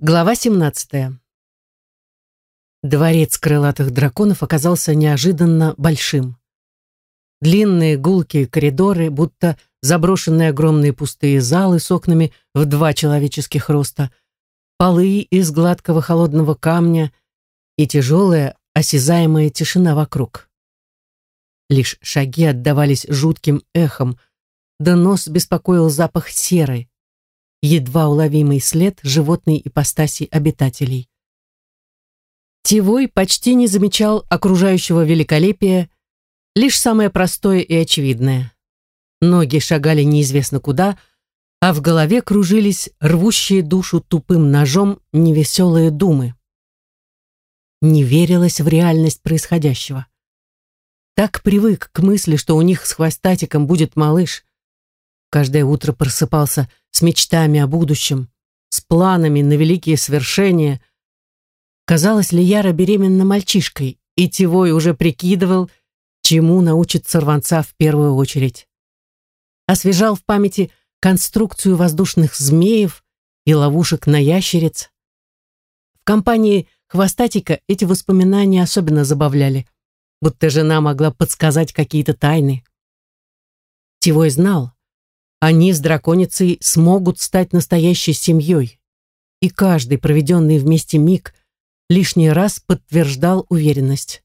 Глава 17. Дворец крылатых драконов оказался неожиданно большим. Длинные гулкие коридоры, будто заброшенные огромные пустые залы с окнами в два человеческих роста, полы из гладкого холодного камня и тяжелая осязаемая тишина вокруг. Лишь шаги отдавались жутким эхом, да нос беспокоил запах серы, едва уловимый след животной ипостаси обитателей. Тивой почти не замечал окружающего великолепия, лишь самое простое и очевидное. Ноги шагали неизвестно куда, а в голове кружились рвущие душу тупым ножом невеселые думы. Не верилось в реальность происходящего. Так привык к мысли, что у них с хвостатиком будет малыш. Каждое утро просыпался с мечтами о будущем, с планами на великие свершения. Казалось ли Яра беременна мальчишкой, и Тивой уже прикидывал, чему научит сорванца в первую очередь. Освежал в памяти конструкцию воздушных змеев и ловушек на ящериц. В компании хвостатика эти воспоминания особенно забавляли, будто жена могла подсказать какие-то тайны. Тивой знал, они с драконицей смогут стать настоящей семьей. И каждый проведенный вместе миг лишний раз подтверждал уверенность.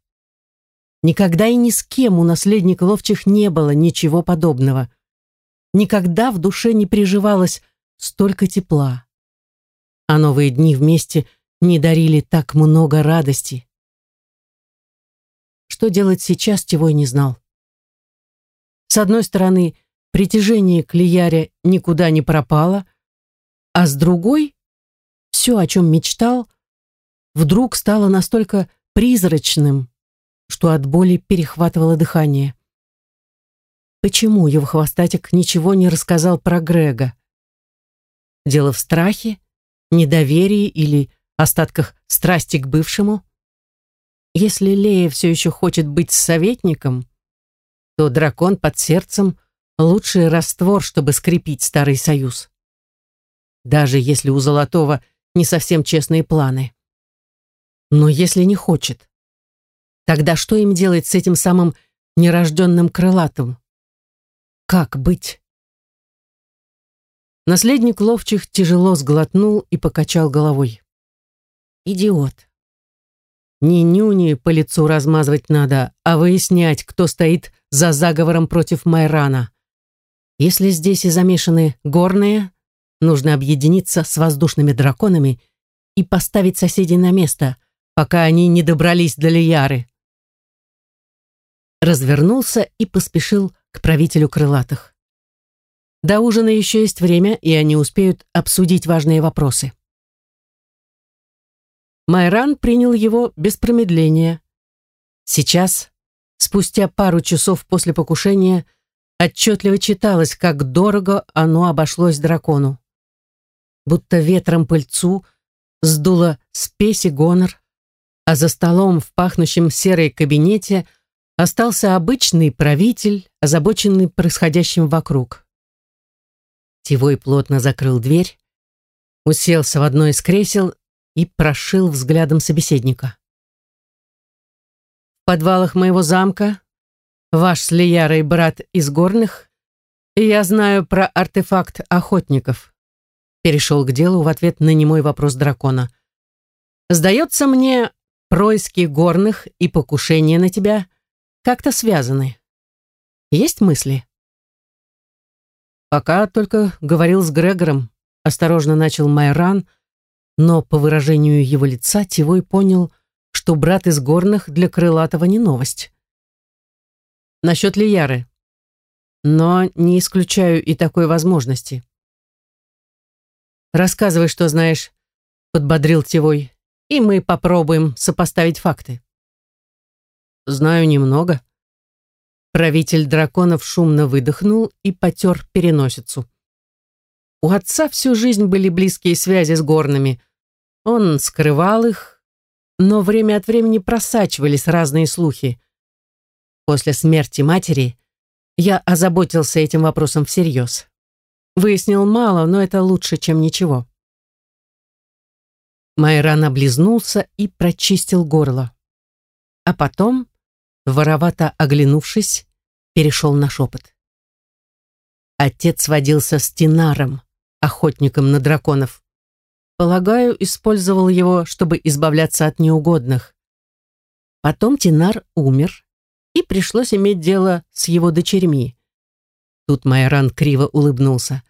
Никогда и ни с кем у наследника ловчих не было ничего подобного. Никогда в душе не приживалось столько тепла. А новые дни вместе не дарили так много радости. Что делать сейчас, Тевой не знал. С одной стороны, притяжение к Лияре никуда не пропало, а с другой, все, о чем мечтал, вдруг стало настолько призрачным, что от боли перехватывало дыхание. Почему его хвостатик ничего не рассказал про Грега? Дело в страхе, недоверии или остатках страсти к бывшему? Если Лея все еще хочет быть советником, то дракон под сердцем лучший раствор, чтобы скрепить старый союз. Даже если у Золотого не совсем честные планы. Но если не хочет, тогда что им делать с этим самым нерожденным крылатым? Как быть? Наследник ловчих тяжело сглотнул и покачал головой. Идиот. Не нюни по лицу размазывать надо, а выяснять, кто стоит за заговором против Майрана. Если здесь и замешаны горные, нужно объединиться с воздушными драконами и поставить соседей на место, пока они не добрались до Лияры. Развернулся и поспешил к правителю крылатых. До ужина еще есть время, и они успеют обсудить важные вопросы. Майран принял его без промедления. Сейчас, спустя пару часов после покушения, отчетливо читалось, как дорого оно обошлось дракону. Будто ветром пыльцу сдуло спесь и гонор, а за столом в пахнущем серой кабинете остался обычный правитель, озабоченный происходящим вокруг. Тивой плотно закрыл дверь, уселся в одно из кресел и прошил взглядом собеседника. В подвалах моего замка ваш с Лиярой брат из горных, и я знаю про артефакт охотников. Перешел к делу в ответ на немой вопрос дракона. Сдается мне, происки горных и покушение на тебя как-то связаны. Есть мысли? Пока только говорил с Грегором, осторожно начал Майран, но по выражению его лица Тивой понял, что брат из горных для Крылатого не новость насчет Лияры. Но не исключаю и такой возможности. «Рассказывай, что знаешь», — подбодрил Тевой, «и мы попробуем сопоставить факты». «Знаю немного». Правитель драконов шумно выдохнул и потер переносицу. У отца всю жизнь были близкие связи с горными. Он скрывал их, но время от времени просачивались разные слухи. После смерти матери я озаботился этим вопросом всерьез. Выяснил мало, но это лучше, чем ничего. Майран облизнулся и прочистил горло. А потом, воровато оглянувшись, перешел на шепот. Отец водился с Тинаром, охотником на драконов. Полагаю, использовал его, чтобы избавляться от неугодных. Потом Тинар умер, и пришлось иметь дело с его дочерьми. Тут Майран криво улыбнулся.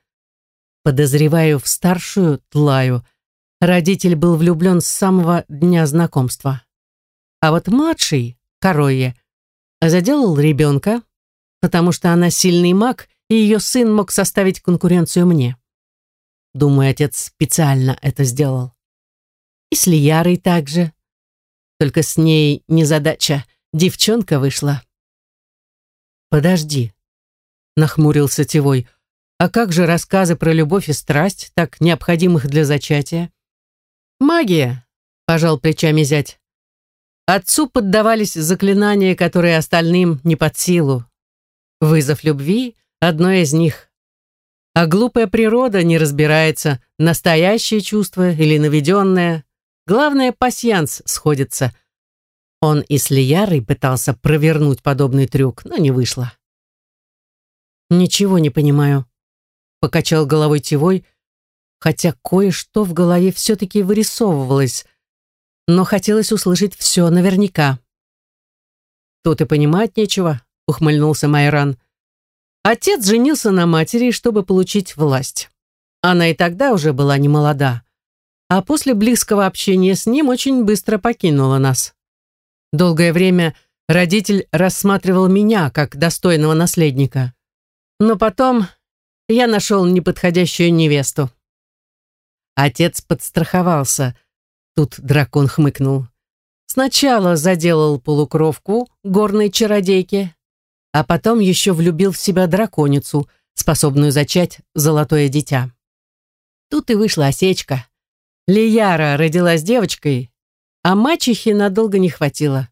Подозреваю в старшую Тлаю. Родитель был влюблен с самого дня знакомства. А вот младший, Корое, заделал ребенка, потому что она сильный маг, и ее сын мог составить конкуренцию мне. Думаю, отец специально это сделал. И с Лиярой также. Только с ней незадача. Девчонка вышла. «Подожди», — нахмурился Тевой. «А как же рассказы про любовь и страсть, так необходимых для зачатия?» «Магия», — пожал плечами зять. Отцу поддавались заклинания, которые остальным не под силу. Вызов любви — одно из них. А глупая природа не разбирается, настоящее чувство или наведенное. Главное, пасьянс сходится — он и с Лиярой пытался провернуть подобный трюк, но не вышло. «Ничего не понимаю», — покачал головой Тевой, хотя кое-что в голове все-таки вырисовывалось, но хотелось услышать все наверняка. «Тут и понимать нечего», — ухмыльнулся Майран. Отец женился на матери, чтобы получить власть. Она и тогда уже была не молода, а после близкого общения с ним очень быстро покинула нас. Долгое время родитель рассматривал меня как достойного наследника. Но потом я нашел неподходящую невесту. Отец подстраховался. Тут дракон хмыкнул. Сначала заделал полукровку горной чародейки, а потом еще влюбил в себя драконицу, способную зачать золотое дитя. Тут и вышла осечка. Лияра родилась девочкой, а мачехи надолго не хватило.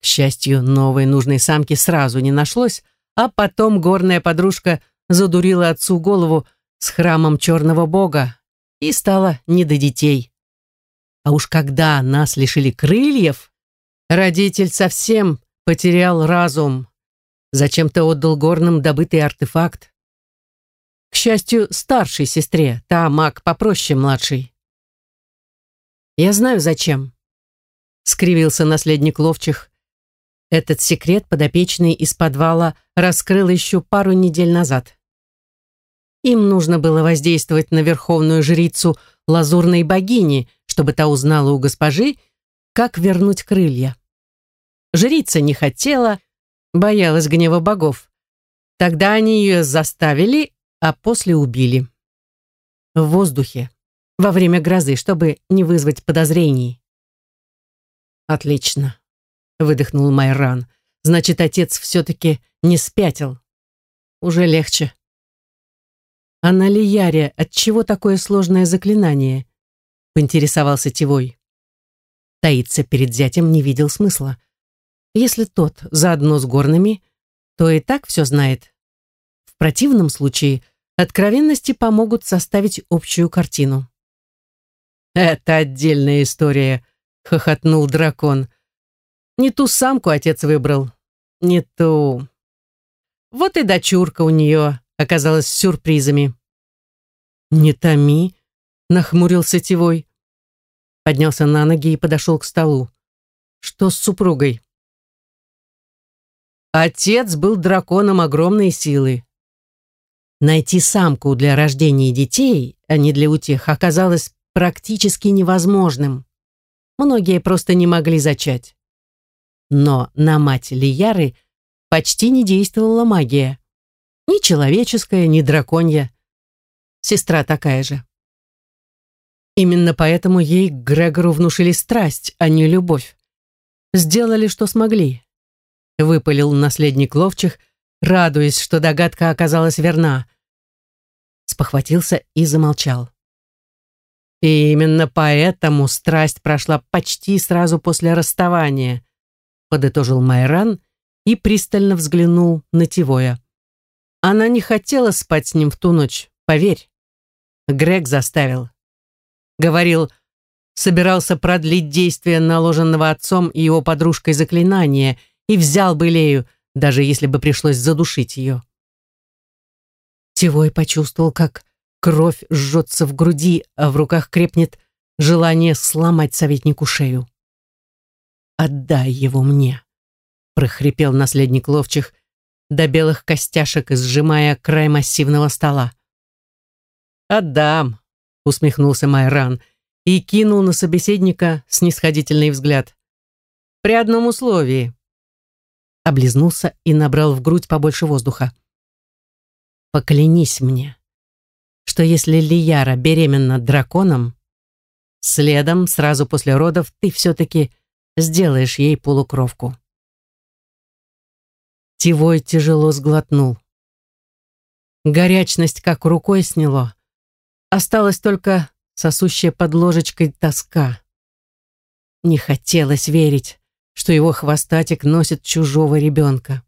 К счастью, новой нужной самки сразу не нашлось, а потом горная подружка задурила отцу голову с храмом черного бога и стала не до детей. А уж когда нас лишили крыльев, родитель совсем потерял разум. Зачем-то отдал горным добытый артефакт. К счастью, старшей сестре, та маг попроще младшей. «Я знаю, зачем», — скривился наследник ловчих. Этот секрет подопечный из подвала раскрыл еще пару недель назад. Им нужно было воздействовать на верховную жрицу лазурной богини, чтобы та узнала у госпожи, как вернуть крылья. Жрица не хотела, боялась гнева богов. Тогда они ее заставили, а после убили. В воздухе во время грозы, чтобы не вызвать подозрений. Отлично, выдохнул Майран. Значит, отец все-таки не спятил. Уже легче. А на Лияре отчего такое сложное заклинание? Поинтересовался Тивой. Таиться перед зятем не видел смысла. Если тот заодно с горными, то и так все знает. В противном случае откровенности помогут составить общую картину. «Это отдельная история», — хохотнул дракон. «Не ту самку отец выбрал. Не ту. Вот и дочурка у нее оказалась с сюрпризами». «Не томи», — нахмурился Тевой. Поднялся на ноги и подошел к столу. «Что с супругой?» Отец был драконом огромной силы. Найти самку для рождения детей, а не для утех, оказалось практически невозможным. Многие просто не могли зачать. Но на мать Лияры почти не действовала магия. Ни человеческая, ни драконья. Сестра такая же. Именно поэтому ей к Грегору внушили страсть, а не любовь. Сделали, что смогли. Выпалил наследник ловчих, радуясь, что догадка оказалась верна. Спохватился и замолчал. И именно поэтому страсть прошла почти сразу после расставания, подытожил Майран и пристально взглянул на Тивоя. Она не хотела спать с ним в ту ночь, поверь. Грег заставил. Говорил, собирался продлить действие наложенного отцом и его подружкой заклинания и взял бы Лею, даже если бы пришлось задушить ее. Тивой почувствовал, как кровь жжется в груди, а в руках крепнет желание сломать советнику шею. «Отдай его мне», — прохрипел наследник ловчих до белых костяшек, сжимая край массивного стола. «Отдам», — усмехнулся Майран и кинул на собеседника снисходительный взгляд. «При одном условии». Облизнулся и набрал в грудь побольше воздуха. «Поклянись мне, что если Лияра беременна драконом, следом, сразу после родов, ты все-таки сделаешь ей полукровку». Тивой тяжело сглотнул. Горячность как рукой сняло. Осталась только сосущая под ложечкой тоска. Не хотелось верить, что его хвостатик носит чужого ребенка.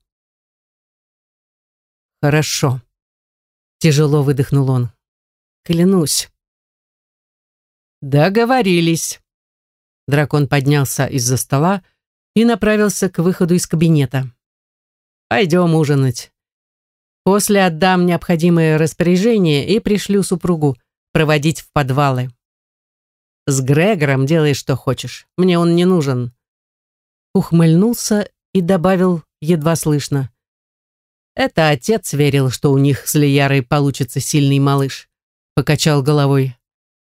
«Хорошо», — тяжело выдохнул он. «Клянусь». «Договорились». Дракон поднялся из-за стола и направился к выходу из кабинета. «Пойдем ужинать. После отдам необходимые распоряжения и пришлю супругу проводить в подвалы. С Грегором делай, что хочешь. Мне он не нужен. Ухмыльнулся и добавил едва слышно. Это отец верил, что у них с Лиярой получится сильный малыш. Покачал головой.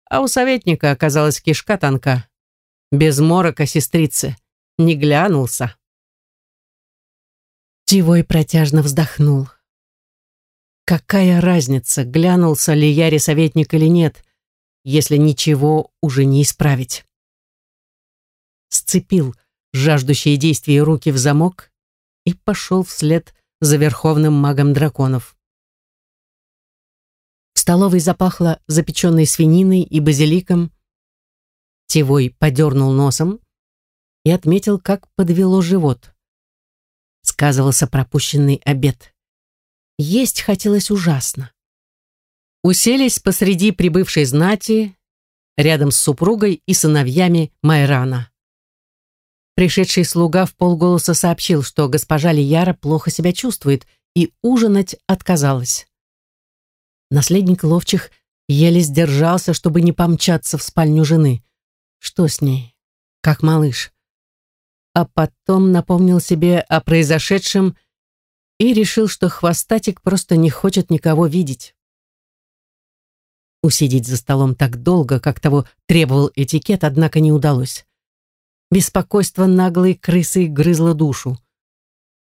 А у советника оказалась кишка тонка. Без морока сестрицы. Не глянулся. Тивой протяжно вздохнул. Какая разница, глянулся ли Яре советник или нет, если ничего уже не исправить? Сцепил жаждущие действия руки в замок и пошел вслед за верховным магом драконов. Столовой запахло запеченной свининой и базиликом. Тевой подернул носом и отметил, как подвело живот. Сказывался пропущенный обед. Есть хотелось ужасно. Уселись посреди прибывшей знати, рядом с супругой и сыновьями Майрана. Пришедший слуга в полголоса сообщил, что госпожа Лияра плохо себя чувствует и ужинать отказалась. Наследник ловчих еле сдержался, чтобы не помчаться в спальню жены. Что с ней? Как малыш? А потом напомнил себе о произошедшем и решил, что хвостатик просто не хочет никого видеть. Усидеть за столом так долго, как того требовал этикет, однако не удалось. Беспокойство наглой крысы грызло душу.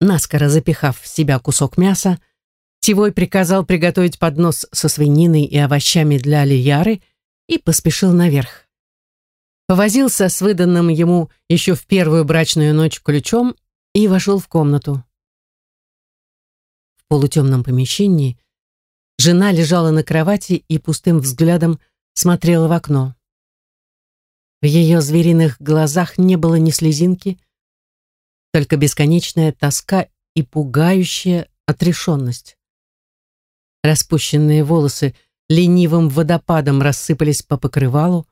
Наскоро запихав в себя кусок мяса, Тивой приказал приготовить поднос со свининой и овощами для Алияры и поспешил наверх. Повозился с выданным ему еще в первую брачную ночь ключом и вошел в комнату полутемном помещении, жена лежала на кровати и пустым взглядом смотрела в окно. В ее звериных глазах не было ни слезинки, только бесконечная тоска и пугающая отрешенность. Распущенные волосы ленивым водопадом рассыпались по покрывалу.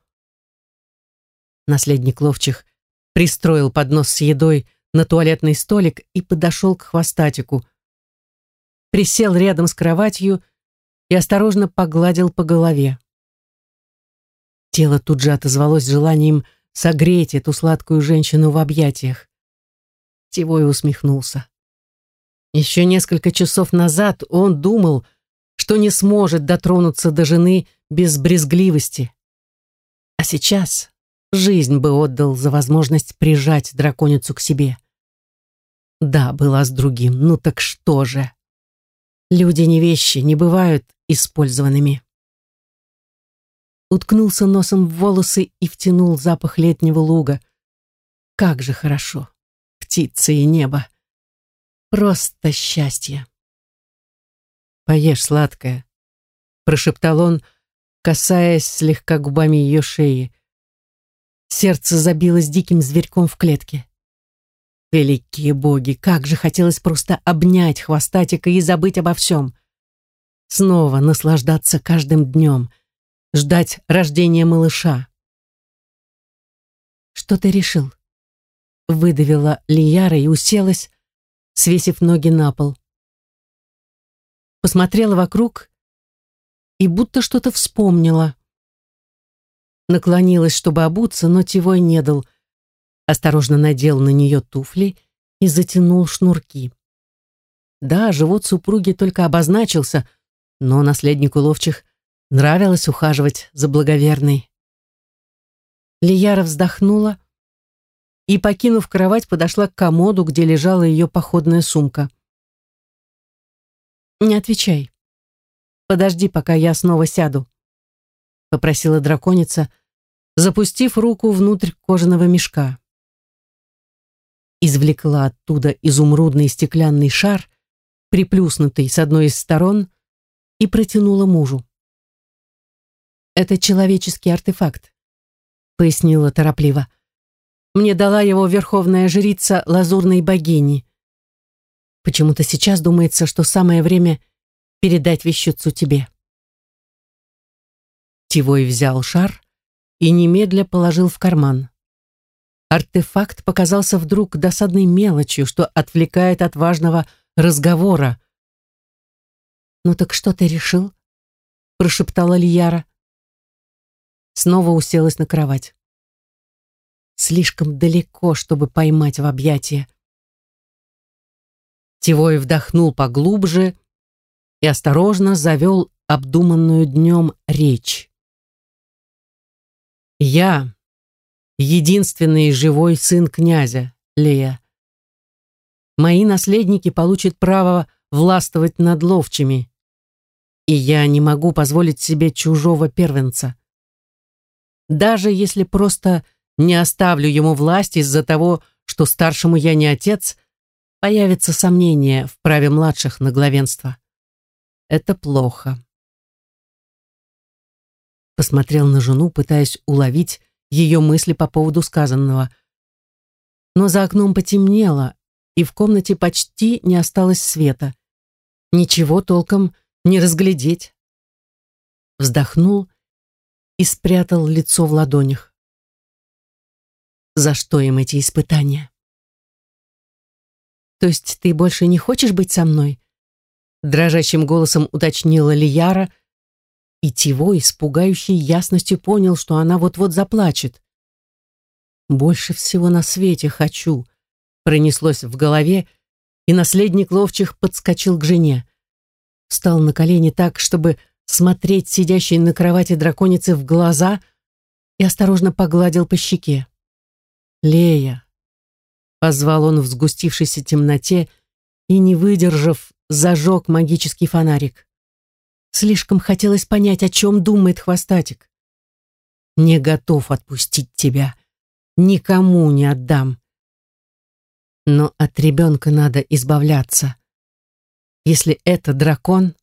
Наследник ловчих пристроил поднос с едой на туалетный столик и подошел к хвостатику, присел рядом с кроватью и осторожно погладил по голове. Тело тут же отозвалось желанием согреть эту сладкую женщину в объятиях. Тивой усмехнулся. Еще несколько часов назад он думал, что не сможет дотронуться до жены без брезгливости. А сейчас жизнь бы отдал за возможность прижать драконицу к себе. Да, была с другим, ну так что же? Люди не вещи, не бывают использованными. Уткнулся носом в волосы и втянул запах летнего луга. Как же хорошо. Птицы и небо. Просто счастье. «Поешь, сладкое», — прошептал он, касаясь слегка губами ее шеи. Сердце забилось диким зверьком в клетке. Великие боги, как же хотелось просто обнять хвостатика и забыть обо всем. Снова наслаждаться каждым днем, ждать рождения малыша. что ты решил?» Выдавила Лияра и уселась, свесив ноги на пол. Посмотрела вокруг и будто что-то вспомнила. Наклонилась, чтобы обуться, но Тивой не дал. Осторожно надел на нее туфли и затянул шнурки. Да, живот супруги только обозначился, но наследнику ловчих нравилось ухаживать за благоверной. Лияра вздохнула и, покинув кровать, подошла к комоду, где лежала ее походная сумка. «Не отвечай. Подожди, пока я снова сяду», — попросила драконица, запустив руку внутрь кожаного мешка. Извлекла оттуда изумрудный стеклянный шар, приплюснутый с одной из сторон, и протянула мужу. «Это человеческий артефакт», — пояснила торопливо. «Мне дала его верховная жрица лазурной богини. Почему-то сейчас думается, что самое время передать вещицу тебе». Тивой взял шар и немедля положил в карман. Артефакт показался вдруг досадной мелочью, что отвлекает от важного разговора. «Ну так что ты решил?» — прошептала Лияра. Снова уселась на кровать. Слишком далеко, чтобы поймать в объятия. Тивой вдохнул поглубже и осторожно завел обдуманную днем речь. «Я — единственный живой сын князя, Лея. Мои наследники получат право властвовать над ловчими, и я не могу позволить себе чужого первенца. Даже если просто не оставлю ему власть из-за того, что старшему я не отец, появится сомнение в праве младших на главенство. Это плохо. Посмотрел на жену, пытаясь уловить ее мысли по поводу сказанного. Но за окном потемнело, и в комнате почти не осталось света. Ничего толком не разглядеть. Вздохнул и спрятал лицо в ладонях. За что им эти испытания? То есть ты больше не хочешь быть со мной? Дрожащим голосом уточнила Лияра, и Тиво, испугающей ясностью, понял, что она вот-вот заплачет. «Больше всего на свете хочу», — пронеслось в голове, и наследник ловчих подскочил к жене. Встал на колени так, чтобы смотреть сидящей на кровати драконицы в глаза и осторожно погладил по щеке. «Лея!» — позвал он в сгустившейся темноте и, не выдержав, зажег магический фонарик. Слишком хотелось понять, о чем думает хвостатик. «Не готов отпустить тебя. Никому не отдам. Но от ребенка надо избавляться. Если это дракон,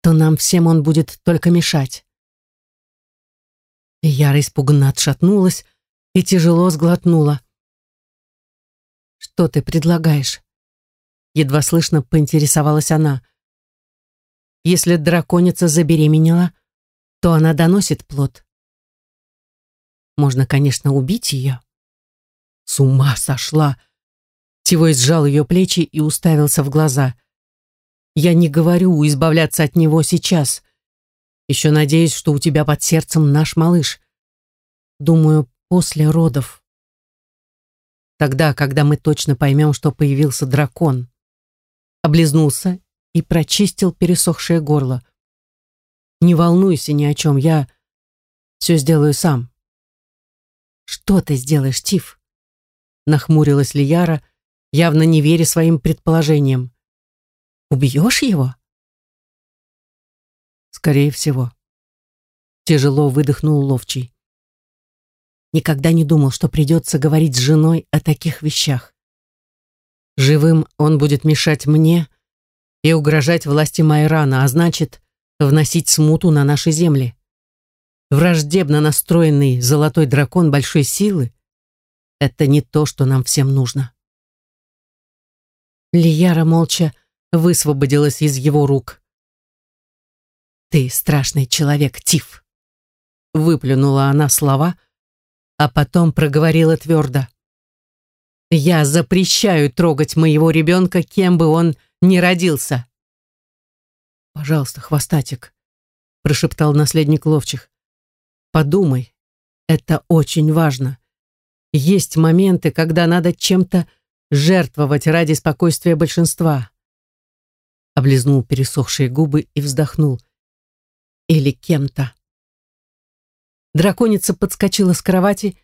то нам всем он будет только мешать. Яра испуганно отшатнулась и тяжело сглотнула. «Что ты предлагаешь?» Едва слышно поинтересовалась она. «Если драконица забеременела, то она доносит плод. Можно, конечно, убить ее». «С ума сошла!» Тивой сжал ее плечи и уставился в глаза. Я не говорю избавляться от него сейчас. Еще надеюсь, что у тебя под сердцем наш малыш. Думаю, после родов. Тогда, когда мы точно поймем, что появился дракон. Облизнулся и прочистил пересохшее горло. Не волнуйся ни о чем, я все сделаю сам. Что ты сделаешь, Тиф? Нахмурилась Лияра, явно не веря своим предположениям. Убьешь его? Скорее всего. Тяжело выдохнул Ловчий. Никогда не думал, что придется говорить с женой о таких вещах. Живым он будет мешать мне и угрожать власти Майрана, а значит, вносить смуту на наши земли. Враждебно настроенный золотой дракон большой силы — это не то, что нам всем нужно. Лияра молча высвободилась из его рук. «Ты страшный человек, Тиф!» Выплюнула она слова, а потом проговорила твердо. «Я запрещаю трогать моего ребенка, кем бы он ни родился». «Пожалуйста, хвостатик», — прошептал наследник ловчих. «Подумай, это очень важно. Есть моменты, когда надо чем-то жертвовать ради спокойствия большинства». Облизнул пересохшие губы и вздохнул. «Или кем-то». Драконица подскочила с кровати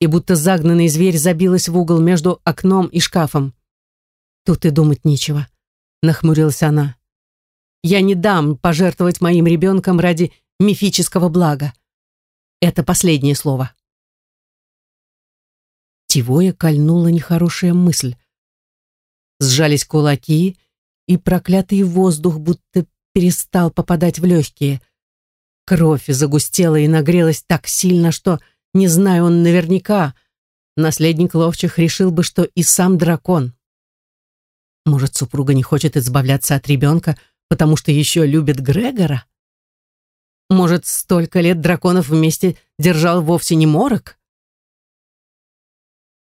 и, будто загнанный зверь, забилась в угол между окном и шкафом. «Тут и думать нечего», — нахмурилась она. «Я не дам пожертвовать моим ребенком ради мифического блага. Это последнее слово». Тивоя кольнула нехорошая мысль. Сжались кулаки, и проклятый воздух будто перестал попадать в легкие — Кровь загустела и нагрелась так сильно, что, не знаю он наверняка, наследник ловчих решил бы, что и сам дракон. Может, супруга не хочет избавляться от ребенка, потому что еще любит Грегора? Может, столько лет драконов вместе держал вовсе не морок?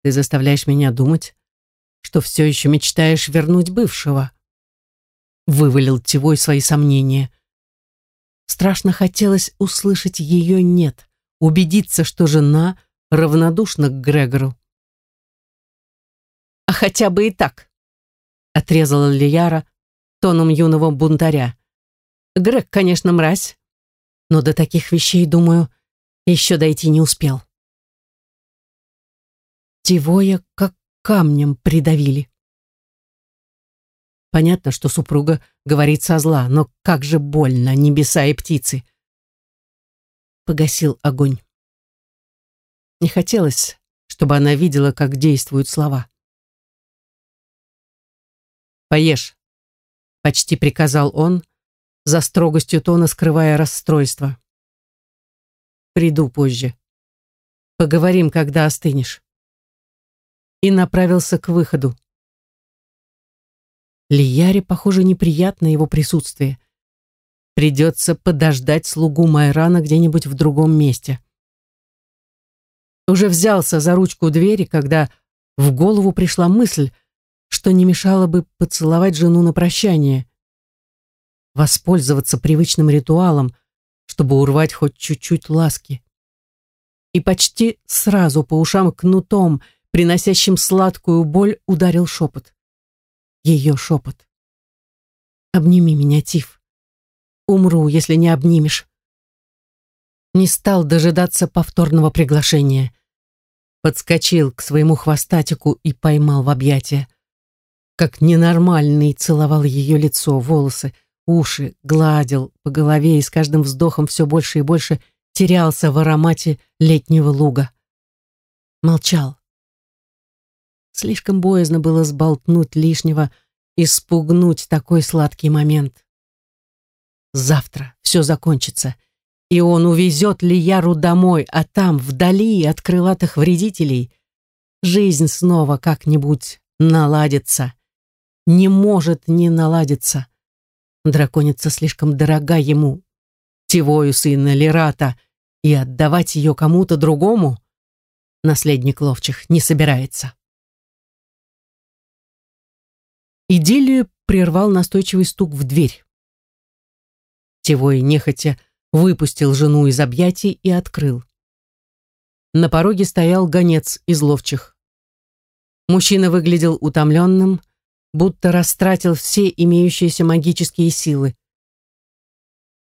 Ты заставляешь меня думать, что все еще мечтаешь вернуть бывшего. Вывалил Тивой свои сомнения. Страшно хотелось услышать ее «нет», убедиться, что жена равнодушна к Грегору. «А хотя бы и так», — отрезала Лияра тоном юного бунтаря. «Грег, конечно, мразь, но до таких вещей, думаю, еще дойти не успел». Тивоя как камнем придавили. Понятно, что супруга говорит со зла, но как же больно, небеса и птицы. Погасил огонь. Не хотелось, чтобы она видела, как действуют слова. «Поешь», — почти приказал он, за строгостью тона скрывая расстройство. «Приду позже. Поговорим, когда остынешь». И направился к выходу. Лияре, похоже, неприятно его присутствие. Придется подождать слугу Майрана где-нибудь в другом месте. Уже взялся за ручку двери, когда в голову пришла мысль, что не мешало бы поцеловать жену на прощание. Воспользоваться привычным ритуалом, чтобы урвать хоть чуть-чуть ласки. И почти сразу по ушам кнутом, приносящим сладкую боль, ударил шепот ее шепот. «Обними меня, Тиф. Умру, если не обнимешь». Не стал дожидаться повторного приглашения. Подскочил к своему хвостатику и поймал в объятия. Как ненормальный целовал ее лицо, волосы, уши, гладил по голове и с каждым вздохом все больше и больше терялся в аромате летнего луга. Молчал, Слишком боязно было сболтнуть лишнего и спугнуть такой сладкий момент. Завтра все закончится, и он увезет Лияру домой, а там, вдали от крылатых вредителей, жизнь снова как-нибудь наладится. Не может не наладиться. Драконица слишком дорога ему, Тивою сына Лерата, и отдавать ее кому-то другому наследник ловчих не собирается. Идиллию прервал настойчивый стук в дверь. Тевой нехотя выпустил жену из объятий и открыл. На пороге стоял гонец из ловчих. Мужчина выглядел утомленным, будто растратил все имеющиеся магические силы.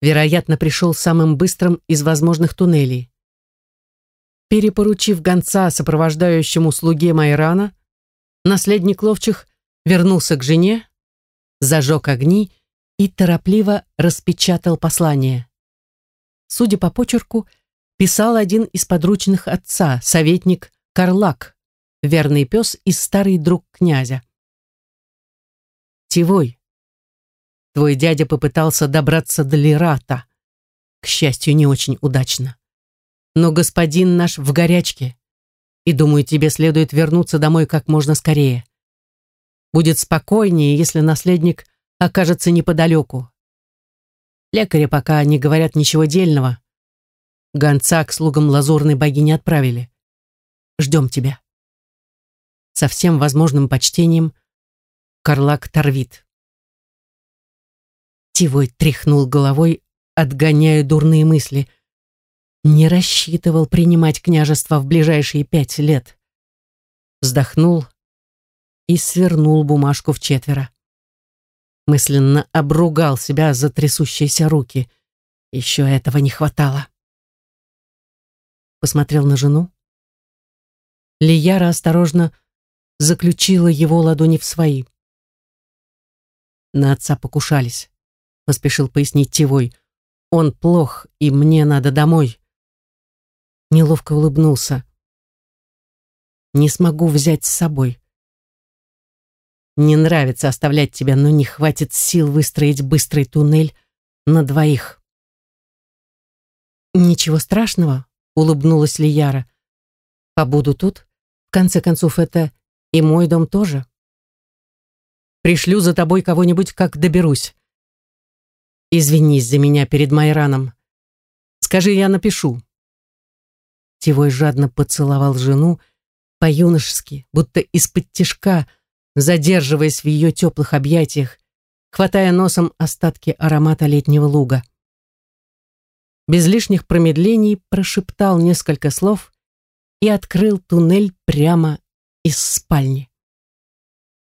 Вероятно, пришел самым быстрым из возможных туннелей. Перепоручив гонца сопровождающему слуге Майрана, наследник ловчих вернулся к жене, зажег огни и торопливо распечатал послание. Судя по почерку, писал один из подручных отца, советник Карлак, верный пес и старый друг князя. Тивой, твой дядя попытался добраться до Лирата, к счастью, не очень удачно. Но господин наш в горячке, и думаю, тебе следует вернуться домой как можно скорее. Будет спокойнее, если наследник окажется неподалеку. Лекари пока не говорят ничего дельного. Гонца к слугам лазурной богини отправили. Ждем тебя. Со всем возможным почтением Карлак Торвит. Тивой тряхнул головой, отгоняя дурные мысли. Не рассчитывал принимать княжество в ближайшие пять лет. Вздохнул и свернул бумажку в четверо. Мысленно обругал себя за трясущиеся руки. Еще этого не хватало. Посмотрел на жену. Лияра осторожно заключила его ладони в свои. На отца покушались, поспешил пояснить Тивой. Он плох, и мне надо домой. Неловко улыбнулся. Не смогу взять с собой. Не нравится оставлять тебя, но не хватит сил выстроить быстрый туннель на двоих. Ничего страшного, улыбнулась Лияра. Побуду тут. В конце концов, это и мой дом тоже. Пришлю за тобой кого-нибудь, как доберусь. Извинись за меня перед Майраном. Скажи, я напишу. Тивой жадно поцеловал жену, по-юношески, будто из-под тишка, задерживаясь в ее теплых объятиях, хватая носом остатки аромата летнего луга. Без лишних промедлений прошептал несколько слов и открыл туннель прямо из спальни.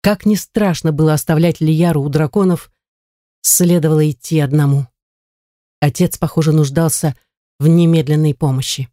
Как ни страшно было оставлять Лияру у драконов, следовало идти одному. Отец, похоже, нуждался в немедленной помощи.